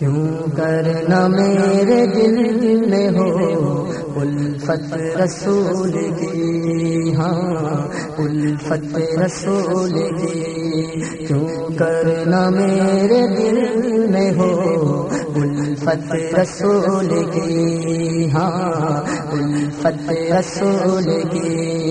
کیوں کرنا میرے دل میں ہو؟ الفت رسول کی ہاں الفت رسول کی۔ کیوں کرنا میرے دل میں ہو؟ الفت رسول کی ہاں الفت رسول کی۔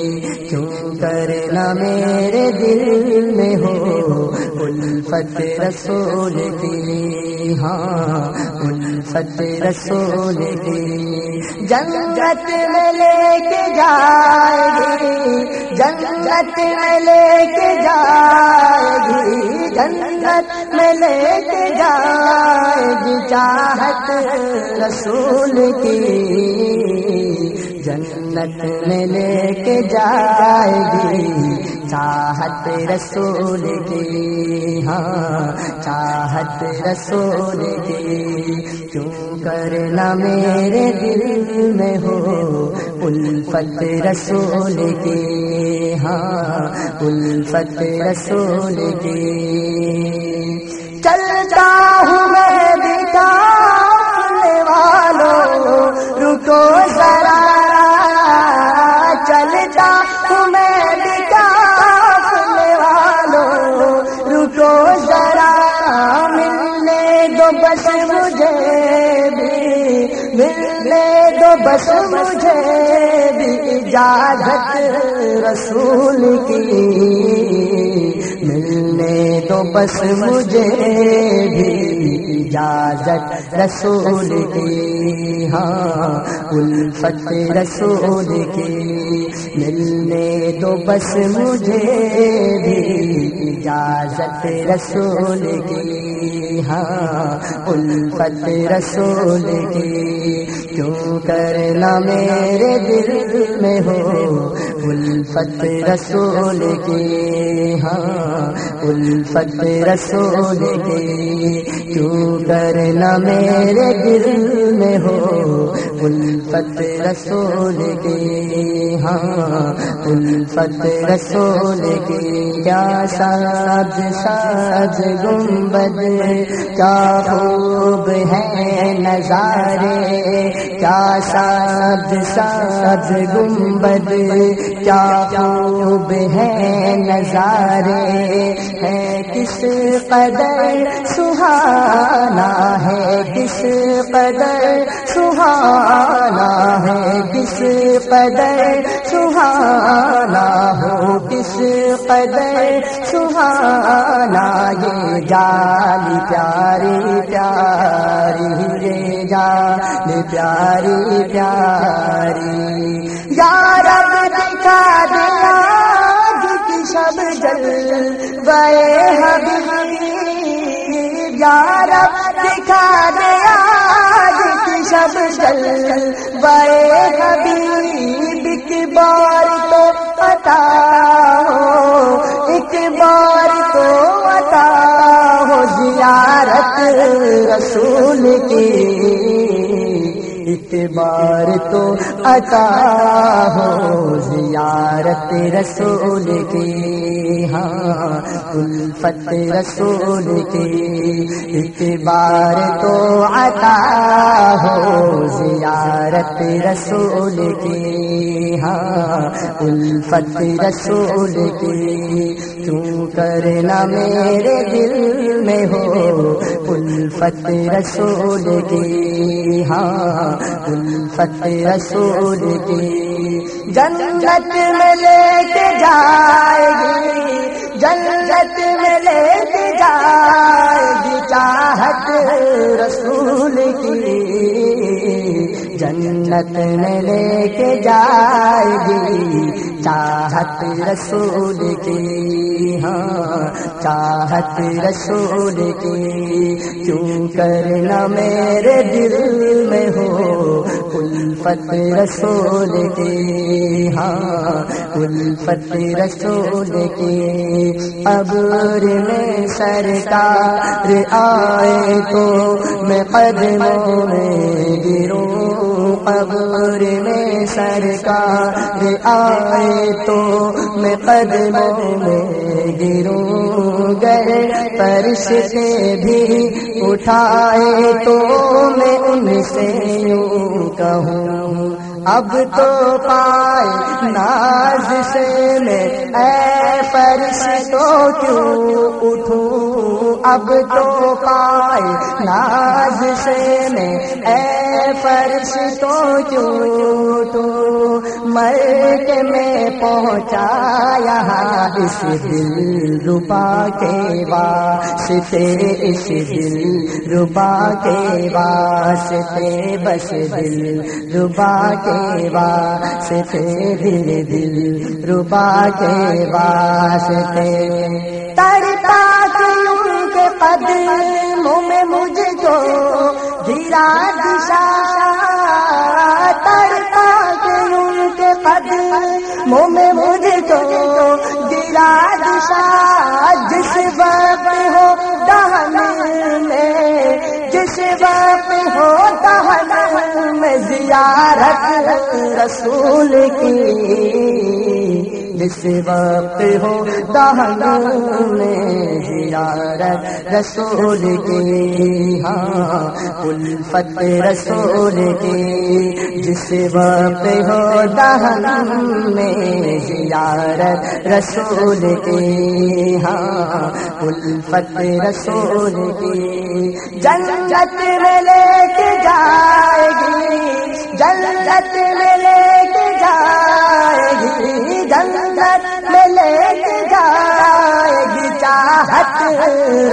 کرنا میرے دل میں ہو الفت رسول کی۔ ہاں الفت رسول کی۔ جنگت میں لے کے جائے گی، جنگت میں لے کے جائے گی۔ جنگت میں لے کے جائے گی، چاہت رسول کی۔ جنت میں لے کے جائے گی۔ چاہت رسول کی ہاں چاہت رسول کی۔ کیوں کرنا میرے دل میں ہو؟ الفت رسول کی ہاں الفت رسول کی۔ چلتا ہوں میں بس مجھے بھی اجازت رسول کی۔ ملنے دو بس مجھے بھی اجازت رسول کی۔ ہاں الفت رسول کی۔ ملنے دو بس مجھے بھی اجازت رسول کی۔ ہاں الفت رسول کی۔ کیوں کرنا میرے دل میں ہو۔ الفت رسول کی ہاں۔ الفت رسول کی کیوں کرنا میرے دل میں ہو۔ الفت رسول کی ہاں الفت رسول کی کیا ساز ساز گنبد، کیا خوب ہے نظارے، کیا ساز ساز گنبد، کیا خوب ہے نظارے، ہے کس قدر سہانا ہے، کس قدر سہانا قدر سہانا ہو کس قدر سہانا یہ جال پیاری پیاری رے جال پیاری پیاری یار دکھا دیا سب جل گئے حبیب یار دکھا دیا سب جل گئے رسول کی ایک تو عطا ہو، زیارت رسول کی ہاں الفت رسول کی ایک بار تو عطا ہو، زیارت رسول کی ہاں الفت رسول کی کیوں کرنا میرے دل میں ہو الفت رسول کی ہاں الفت رسول کی۔ جنت میں لے کے جائے گی، جنت میں لے کے جائے گی چاہت رسول کی۔ جنت میں لے کے جائے گی چاہت رسول کی ہاں چاہت رسول کی۔ کیوں کرنا میرے دل میں ہو؟ الفت رسول کی۔ ہاں الفت رسول کی۔ ابر میں سرکار آئے تو میں قدموں میں گروں۔ قبر میں سرکار آئے تو میں قدموں میں گروں گر فرشتے بھی اٹھائے تو میں ان سے یوں کہوں، اب تو پائے ناز سے میں، اے فرش تو کیوں اٹھوں؟ اب تو پائے ناز سے میں، اے فرش تو کیوں تو مر کے میں پہنچا یہاں اس دل ربا کے واسطے، اس دل ربا کے واسطے، بس دل ربا کے واسطے، دل دل ربا کے واسطے۔ تڑتا کیوں کے قدموں میں مجھ کو گرا دشا تڑتا کیوں کے قدموں میں مجھ کو گرا دشا۔ جس وقت ہو دہن میں، جس وقت ہو دہن میں زیارت رسول کی۔ جس وقت ہو دہن میں زیارت رسول کی ہاں الفت رسول کی۔ جس وقت ہو دہن میں زیارت رسول کی ہاں الفت رسول کی۔ جنت میں لے کے جائے گی، جنت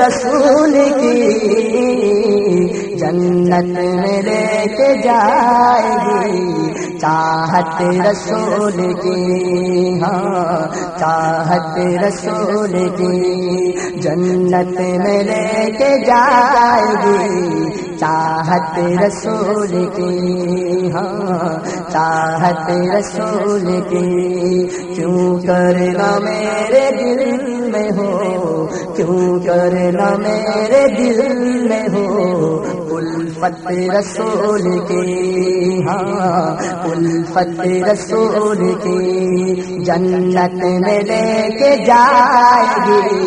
رسول کی جنت میں لے کے جائے گی۔ چاہت رسول کی ہاں چاہت رسول کی جنت میں لے کے جائے گی۔ چاہت رسول کی ہاں چاہت رسول کی۔ کیوں کرنا میرے دل میں ہو؟ کیوں کرنا میرے دل میں ہو؟ الفت رسول کی ہاں الفت رسول کی۔ جنت میں لے کے جائے گی۔